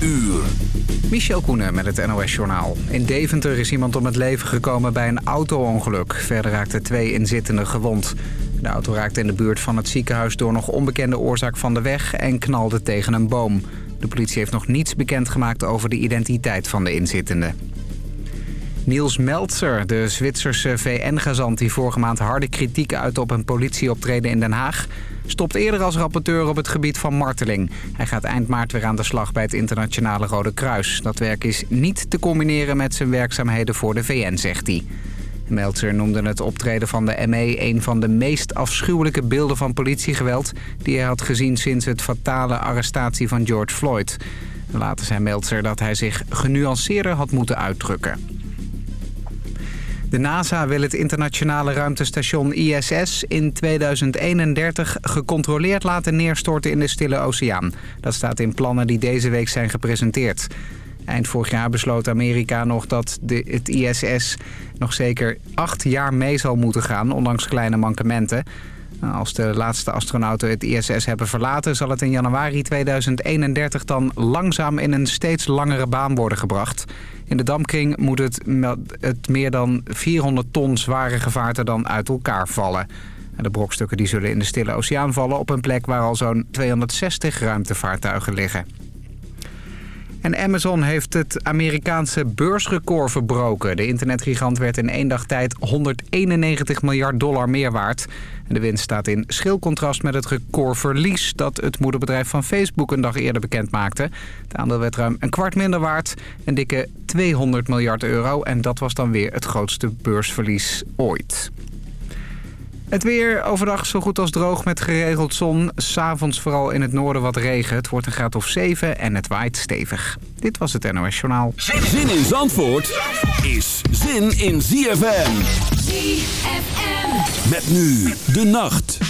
uur. Michel Koenen met het NOS-journaal. In Deventer is iemand om het leven gekomen bij een auto-ongeluk. Verder raakten twee inzittenden gewond. De auto raakte in de buurt van het ziekenhuis door nog onbekende oorzaak van de weg... en knalde tegen een boom. De politie heeft nog niets bekendgemaakt over de identiteit van de inzittenden. Niels Meltzer, de Zwitserse VN-gezant die vorige maand harde kritiek uitte op een politieoptreden in Den Haag... stopt eerder als rapporteur op het gebied van marteling. Hij gaat eind maart weer aan de slag bij het Internationale Rode Kruis. Dat werk is niet te combineren met zijn werkzaamheden voor de VN, zegt hij. Meltzer noemde het optreden van de ME een van de meest afschuwelijke beelden van politiegeweld... die hij had gezien sinds het fatale arrestatie van George Floyd. Later zei Meltzer dat hij zich genuanceerder had moeten uitdrukken. De NASA wil het internationale ruimtestation ISS in 2031 gecontroleerd laten neerstorten in de Stille Oceaan. Dat staat in plannen die deze week zijn gepresenteerd. Eind vorig jaar besloot Amerika nog dat de, het ISS nog zeker acht jaar mee zal moeten gaan, ondanks kleine mankementen. Als de laatste astronauten het ISS hebben verlaten... zal het in januari 2031 dan langzaam in een steeds langere baan worden gebracht. In de dampkring moet het, het meer dan 400 ton zware gevaarte dan uit elkaar vallen. De brokstukken die zullen in de Stille Oceaan vallen... op een plek waar al zo'n 260 ruimtevaartuigen liggen. En Amazon heeft het Amerikaanse beursrecord verbroken. De internetgigant werd in één dag tijd 191 miljard dollar meer waard. De winst staat in schil contrast met het recordverlies... dat het moederbedrijf van Facebook een dag eerder bekend maakte. Het aandeel werd ruim een kwart minder waard. Een dikke 200 miljard euro. En dat was dan weer het grootste beursverlies ooit. Het weer overdag zo goed als droog met geregeld zon. S'avonds vooral in het noorden wat regen. Het wordt een graad of 7 en het waait stevig. Dit was het NOS Journaal. Zin in Zandvoort is zin in ZFM. ZFM. Met nu de nacht.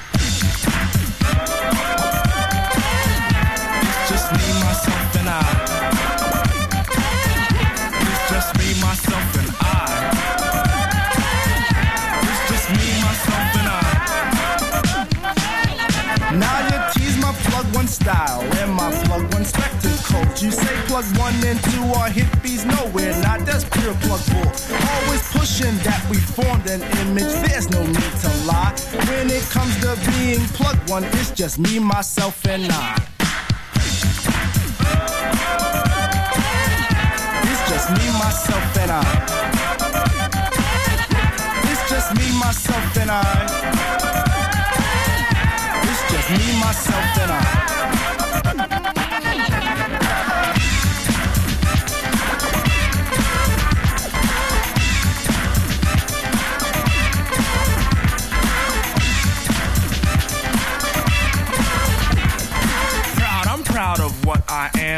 pure plug bull. Always pushing that we formed an image. There's no need to lie. When it comes to being plug one, it's just me, myself, and I. It's just me, myself, and I. It's just me, myself, and I. It's just me, myself, and I.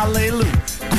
hallelujah.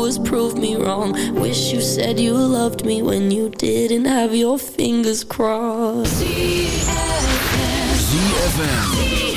was prove me wrong. Wish you said you loved me when you didn't have your fingers crossed. ZFM. ZFM.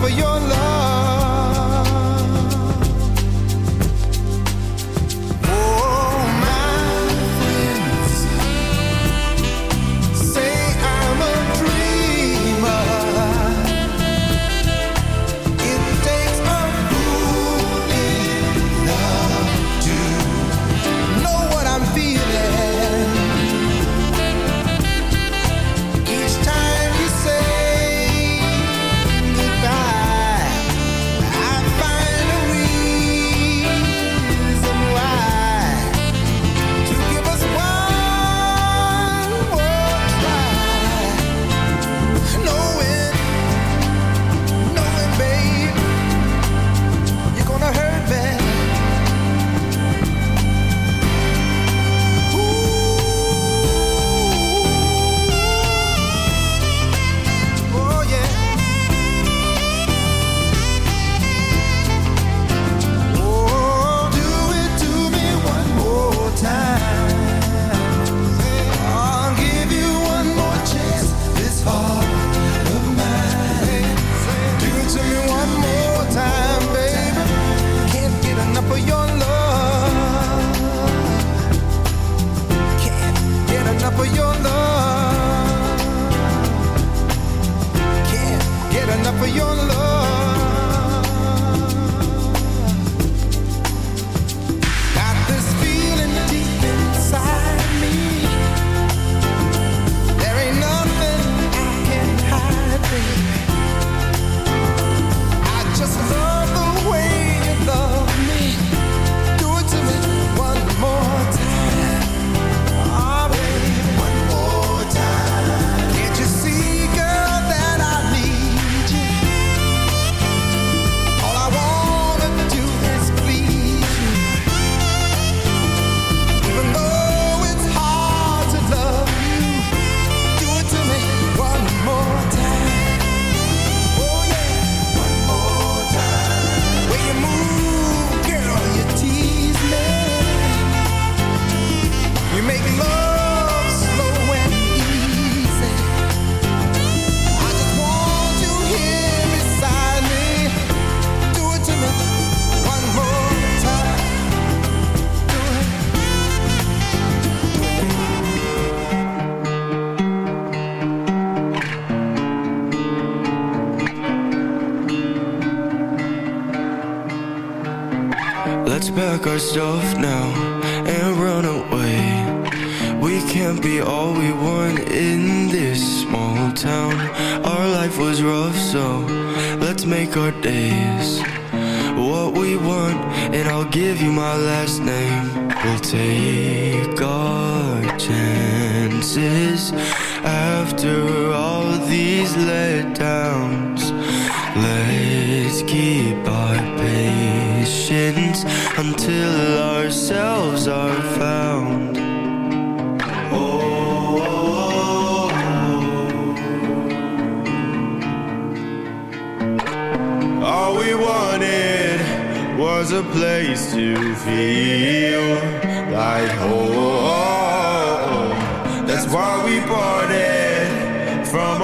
for your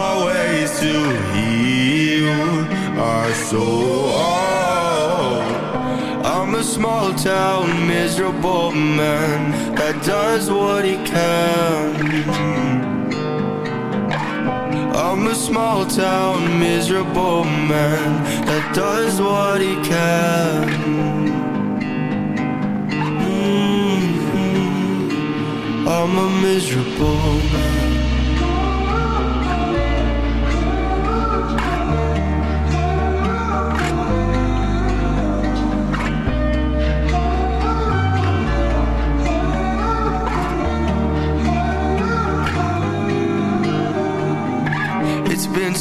my ways to heal our soul. I'm a small town, miserable man that does what he can. I'm a small town, miserable man that does what he can. Mm-hmm. I'm a miserable man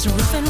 is a roofing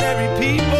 ordinary people.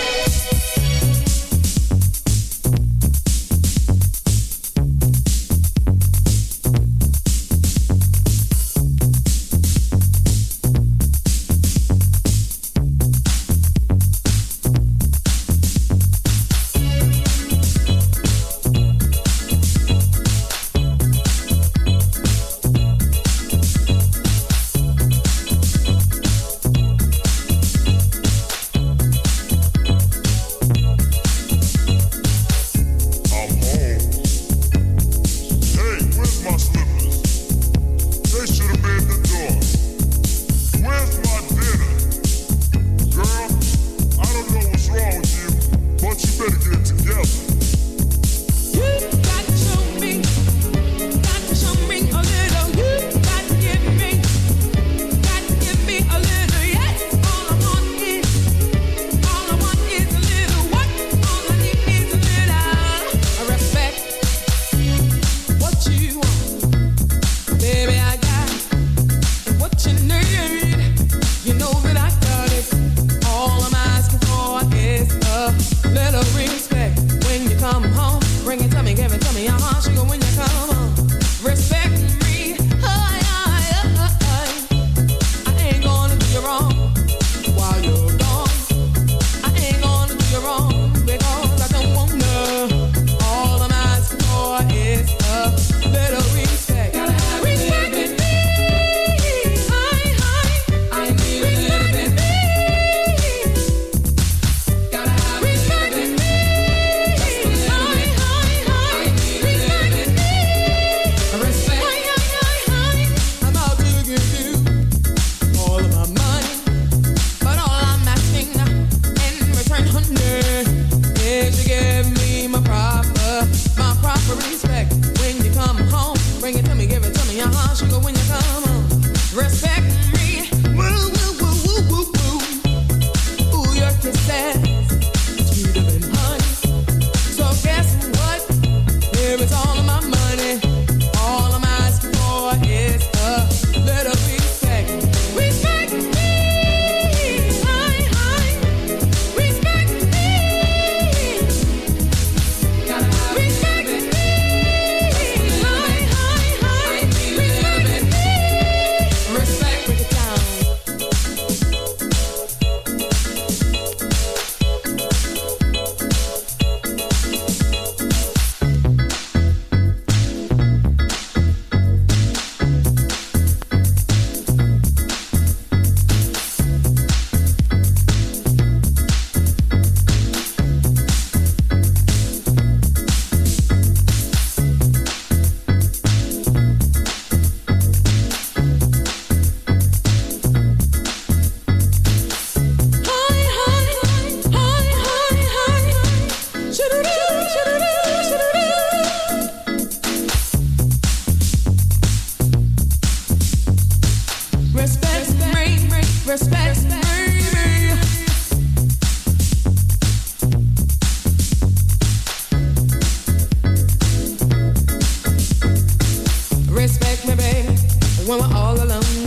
when we're all alone.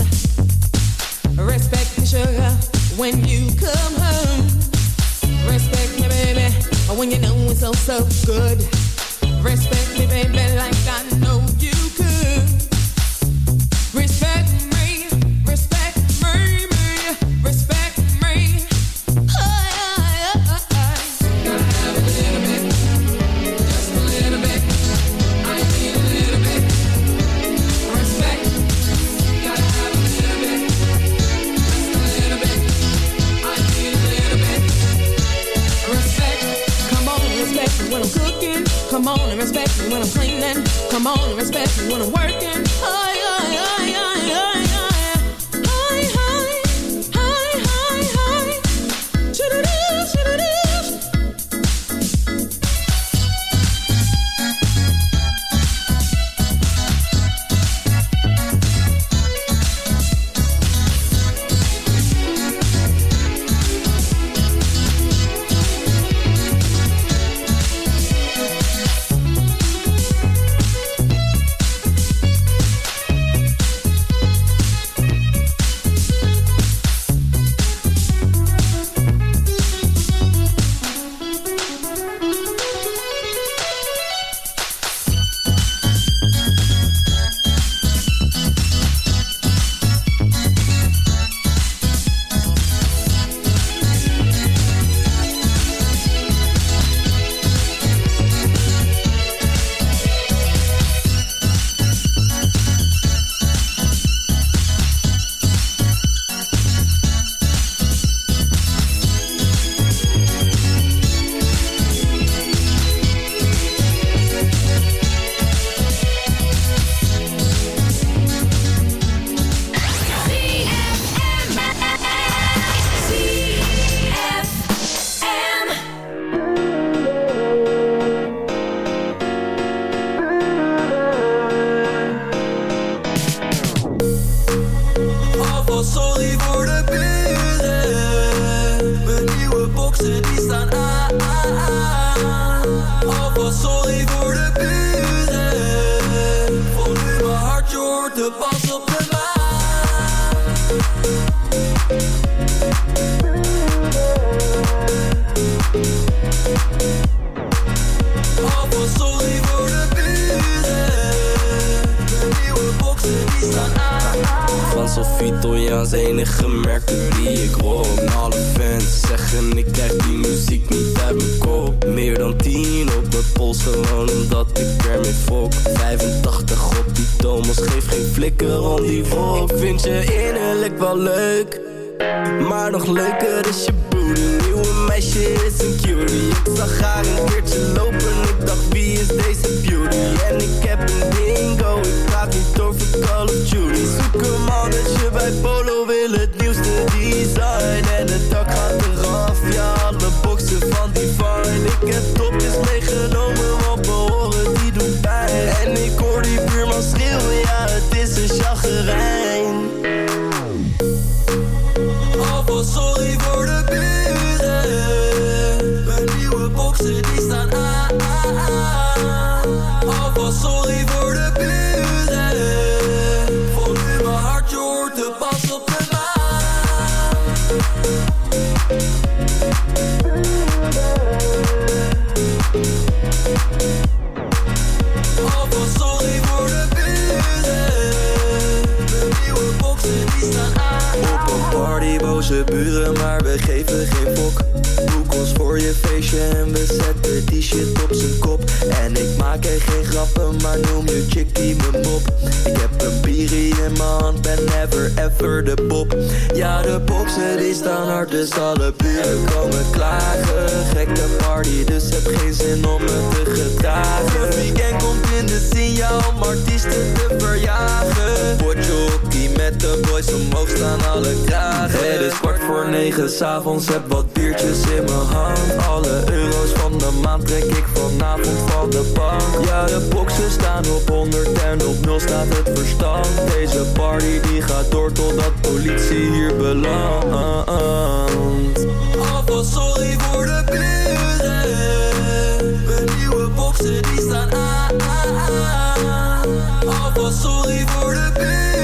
Respect me, sugar, when you come home. Respect me, baby, when you know so, so good. Staan hard dus alle buren komen klagen. Gekke party dus heb geen zin om me te gedragen. Het weekend komt in de signaal om artiesten te verjagen. Potjokkie met de boys omhoog staan alle kragen. Het is kwart voor negen s'avonds heb wat biertjes in mijn hand. Alle euro's maand trek ik vanavond van de bank. Ja de boxen staan op 100 en op 0 staat het verstand. Deze party die gaat door totdat politie hier belandt. Alvast sorry voor de buren. Mijn nieuwe boxen die staan aan. Alvast sorry voor de buren